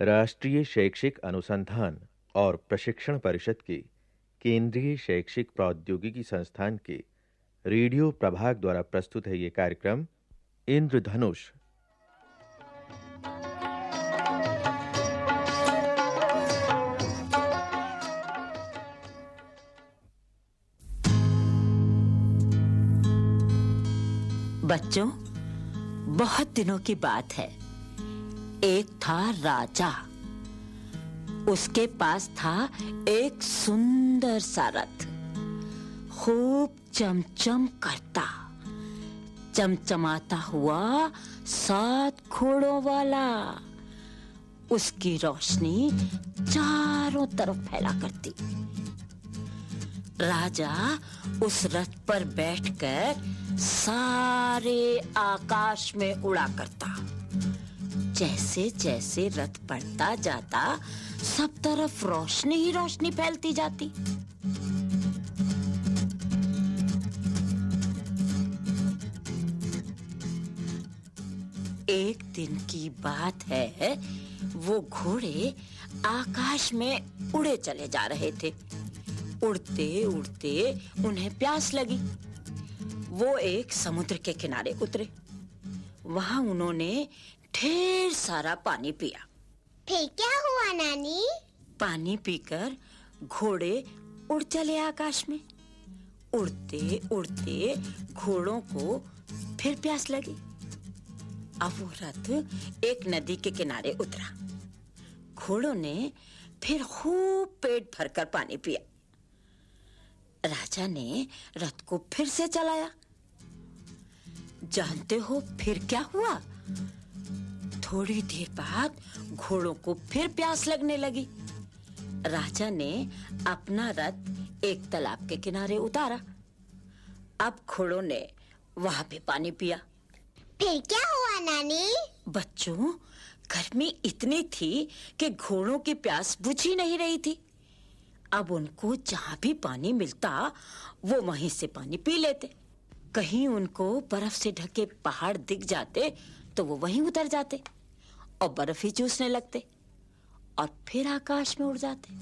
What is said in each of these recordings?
राष्ट्रीय शैक्षिक अनुसंधान और प्रशिक्षण परिषद के केंद्रीय शैक्षिक प्रौद्योगिकी संस्थान के रेडियो प्रभाग द्वारा प्रस्तुत है ये कार्यक्रम, इंद्रधनुष। बच्चों, बहुत दिनों की बात है। एक था राजा। उसके पास था एक सुंदर सा रथ। खूब चमचम करता। चमचमाता हुआ सात घोड़ों वाला। उसकी रोशनी चारों तरफ़ फैला करती। राजा उस रथ पर बैठकर सारे आकाश में उड़ा करता। जैसे जैसे रथ बढ़ता जाता, सब तरफ़ रोशनी ही रोशनी फैलती जाती। एक दिन की बात है, वो घोड़े आकाश में उड़े चले जा रहे थे। उड़ते उड़ते उन्हें प्यास लगी। वो एक समुद्र के किनारे उतरे। वहाँ उन्होंने ढेर सारा पानी पिया। फिर क्या हुआ नानी? पानी पीकर घोड़े उड़ चले आकाश में। उड़ते उड़ते घोड़ों को फिर प्यास लगी। अब वो रथ एक नदी के किनारे उतरा। घोड़ों ने फिर खूब पेट भरकर पानी पिया। राजा ने रथ को फिर से चलाया। जानते हो फिर क्या हुआ? थोड़ी देर बाद घोड़ों को फिर प्यास लगने लगी। राजा ने अपना रथ एक तालाब के किनारे उतारा। अब घोड़ों ने वहाँ पे पानी पिया। फिर क्या हुआ नानी? बच्चों गर्मी इतनी थी कि घोड़ों की प्यास बुझी नहीं रही थी। अब उनको जहाँ भी पानी मिलता वो वहीं से पानी पी लेते। कहीं उनको बर्फ़ से ढके पहाड़ दिख जाते तो वो वहीं उतर जाते और बर्फ़ ही चूसने लगते और फिर आकाश में उड़ जाते।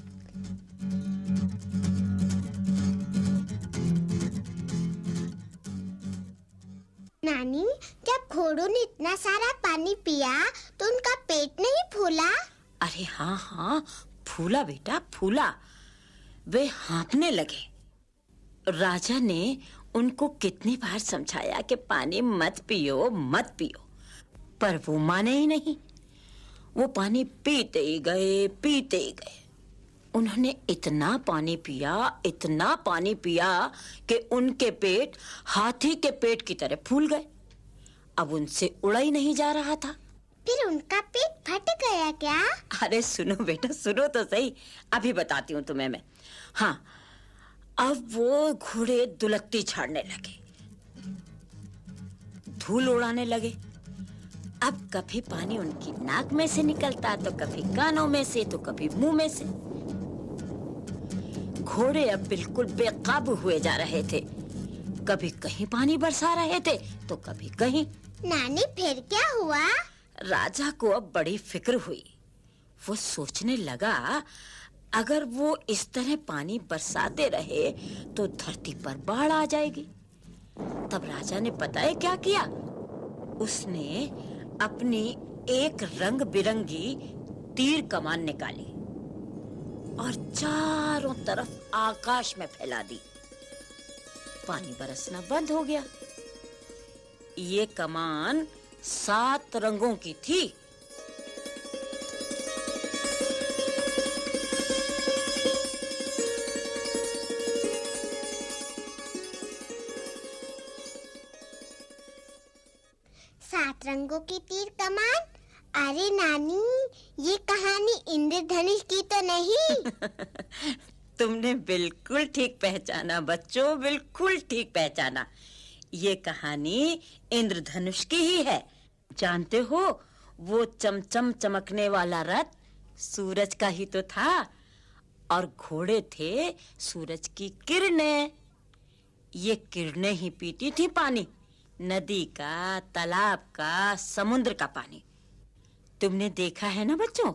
नानी जब घोड़ों ने इतना सारा पानी पिया तो उनका पेट नहीं फूला? अरे हाँ हाँ फूला बेटा फूला। वे हाँपने लगे। राजा ने उनको कितनी बार समझाया कि पानी मत पियो मत पियो। पर वो माने ही नहीं। वो पानी पीते ही गए पीते ही गए। उन्होंने इतना पानी पिया इतना पानी पिया कि उनके पेट हाथी के पेट की तरह फूल गए। अब उनसे उड़ा ही नहीं जा रहा था। फिर उनका पेट फट गया क्या? अरे सुनो बेटा सुनो तो सही। अभी बताती हूँ तुम्हें मैं। हाँ अब वो घोड़े दुलत्ती छाड़ने लगे। धूल उड़ाने लगे। अब कभी पानी उनकी नाक में से निकलता तो कभी कानों में से तो कभी मुँह में से। घोड़े अब बिल्कुल बेकाबू हुए जा रहे थे। कभी कहीं पानी बरसा रहे थे तो कभी कहीं। नानी फिर क्या हुआ? राजा को अब बड़ी फ़िक्र हुई। वो सोचने लगा अगर वो इस तरह पानी बरसाते रहे तो धरती पर बाढ़ आ जाएगी। तब राजा ने पता है क्या किया? उसने अपनी एक रंग बिरंगी तीर कमान निकाली और चारों तरफ़ आकाश में फैला दी। पानी बरसना बंद हो गया। ये कमान सात रंगों की थी। रंगों की तीर कमान। अरे नानी, ये कहानी इंद्रधनुष की तो नहीं। तुमने बिल्कुल ठीक पहचाना, बच्चों, बिल्कुल ठीक पहचाना। ये कहानी इंद्रधनुष की ही है। जानते हो, वो चमचम चमकने वाला रथ सूरज का ही तो था, और घोड़े थे सूरज की किरणें। ये किरणें ही पीती थी पानी। नदी का, तालाब का, समुद्र का पानी। तुमने देखा है ना बच्चों?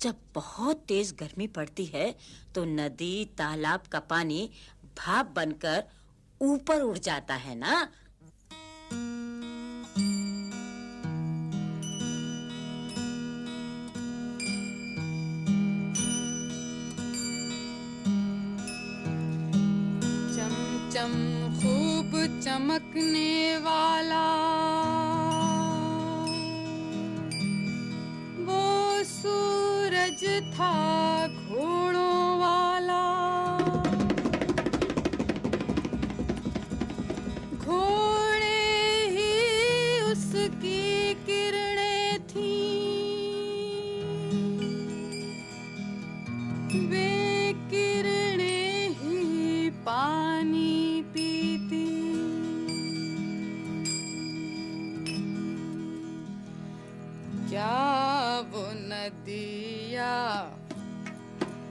जब बहुत तेज गर्मी पड़ती है तो नदी, तालाब का पानी भाप बनकर ऊपर उड़ जाता है ना? चम खूब चमकने वाला। वो सूरज था घोड़ों वाला। वो नदिया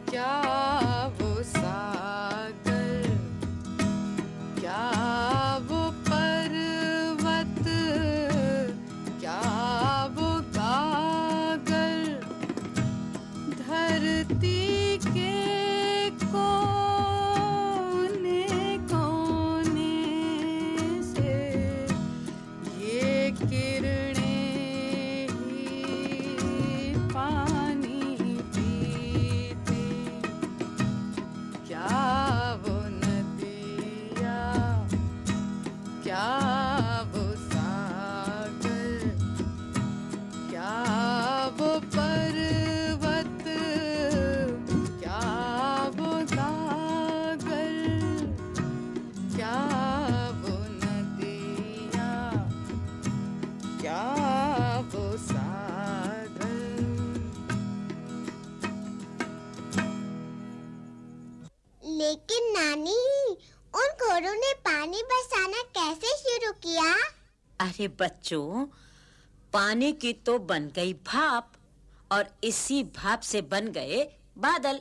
क्या वो सागर अरे बच्चों, पानी की तो बन गई भाप और इसी भाप से बन गए बादल।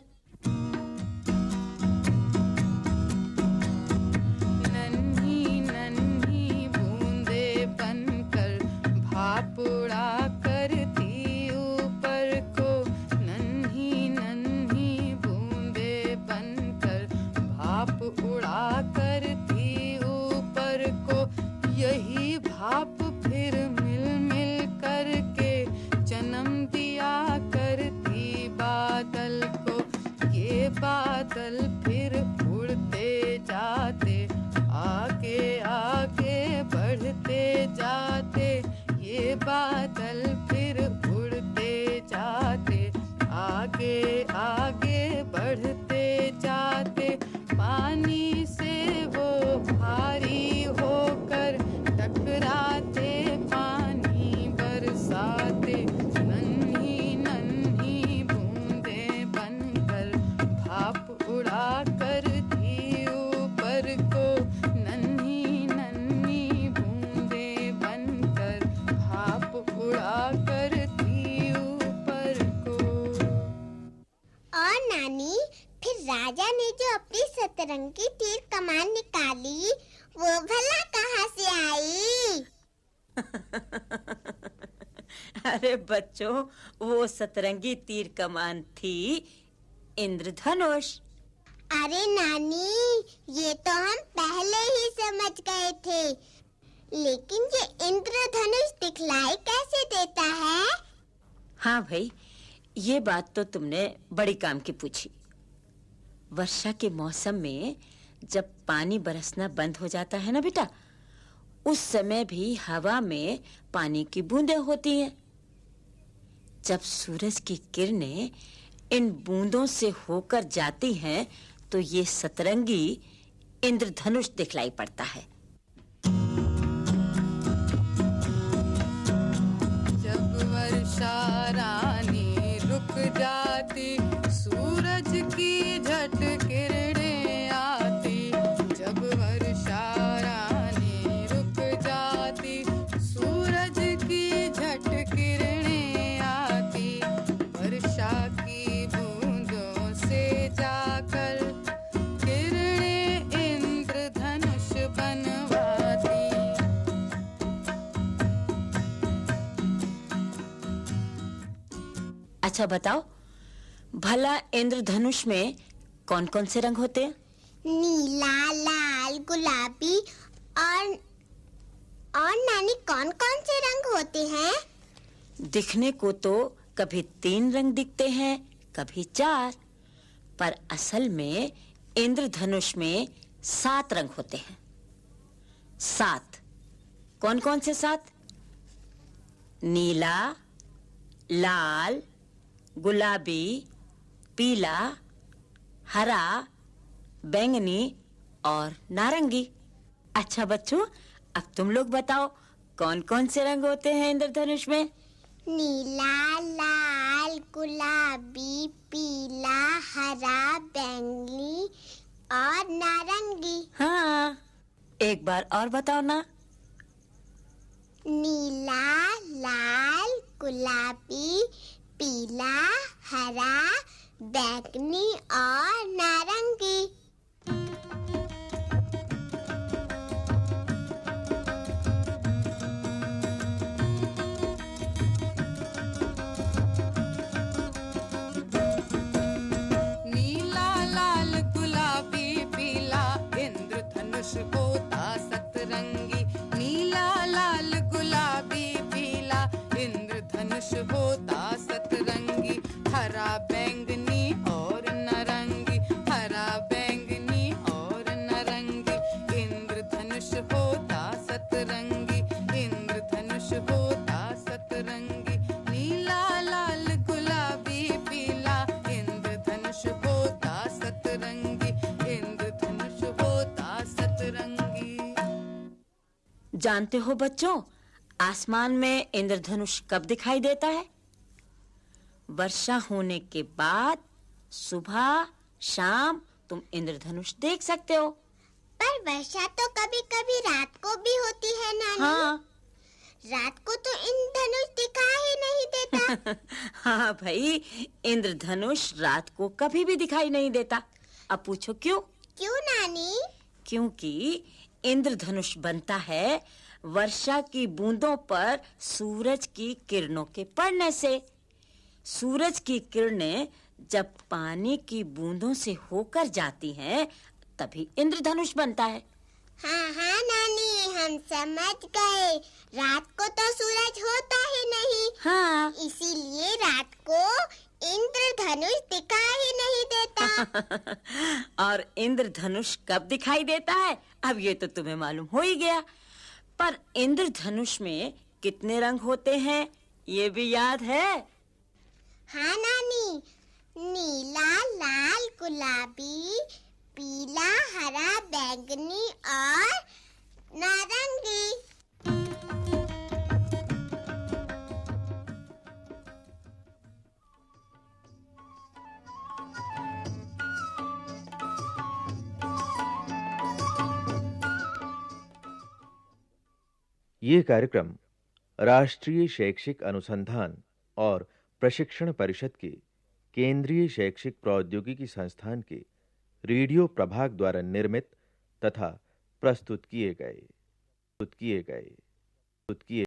राजा ने जो अपनी सतरंगी तीर कमान निकाली वो भला कहाँ से आई? अरे बच्चों वो सतरंगी तीर कमान थी इंद्रधनुष। अरे नानी ये तो हम पहले ही समझ गए थे। लेकिन ये इंद्रधनुष दिखलाई कैसे देता है? हाँ भाई ये बात तो तुमने बड़ी काम की पूछी। वर्षा के मौसम में जब पानी बरसना बंद हो जाता है ना बेटा, उस समय भी हवा में पानी की बूंदें होती हैं। जब सूरज की किरणें इन बूंदों से होकर जाती हैं तो ये सतरंगी इंद्रधनुष दिखलाई पड़ता है। अच्छा बताओ। भला इंद्रधनुष में कौन-कौन से रंग होते हैं? नीला लाल गुलाबी और और नानी कौन कौन से रंग होते हैं? दिखने को तो कभी तीन रंग दिखते हैं कभी चार। पर असल में इंद्रधनुष में सात रंग होते हैं। सात। कौन कौन से सात? नीला लाल गुलाबी पीला हरा बैंगनी और नारंगी। अच्छा बच्चों अब तुम लोग बताओ कौन कौन से रंग होते हैं इंद्रधनुष में? नीला लाल गुलाबी पीला हरा बैंगनी और नारंगी। हाँ एक बार और बताओ ना। नीला लाल गुलाबी पीला हरा बैंगनी और नारंगी। जानते हो बच्चों आसमान में इंद्रधनुष कब दिखाई देता है? वर्षा होने के बाद सुबह शाम तुम इंद्रधनुष देख सकते हो। पर वर्षा तो कभी कभी रात को भी होती है नानी। हाँ। रात को तो इंद्रधनुष दिखाई ही नहीं देता। हाँ भाई इंद्रधनुष रात को कभी भी दिखाई नहीं देता। अब पूछो क्यों? क्यों नानी? क्योंकि इंद्रधनुष बनता है वर्षा की बूंदों पर सूरज की किरणों के पड़ने से। सूरज की किरणें जब पानी की बूंदों से होकर जाती हैं तभी इंद्रधनुष बनता है। हाँ हाँ नानी हम समझ गए। रात को तो सूरज होता ही नहीं। हाँ। इसीलिए रात को इंद्रधनुष दिखाई नहीं देता। और इंद्रधनुष कब दिखाई देता है? अब ये तो तुम्हें मालूम हो ही गया। पर इंद्रधनुष में कितने रंग होते हैं ये भी याद है? हाँ नानी नीला लाल गुलाबी पीला हरा बैंगनी और नारंगी। ये कार्यक्रम राष्ट्रीय शैक्षिक अनुसंधान और प्रशिक्षण परिषद के केंद्रीय शैक्षिक प्रौद्योगिकी संस्थान के रेडियो प्रभाग द्वारा निर्मित तथा प्रस्तुत किए गए, प्रस्तुत किए गए, प्रस्तुत किए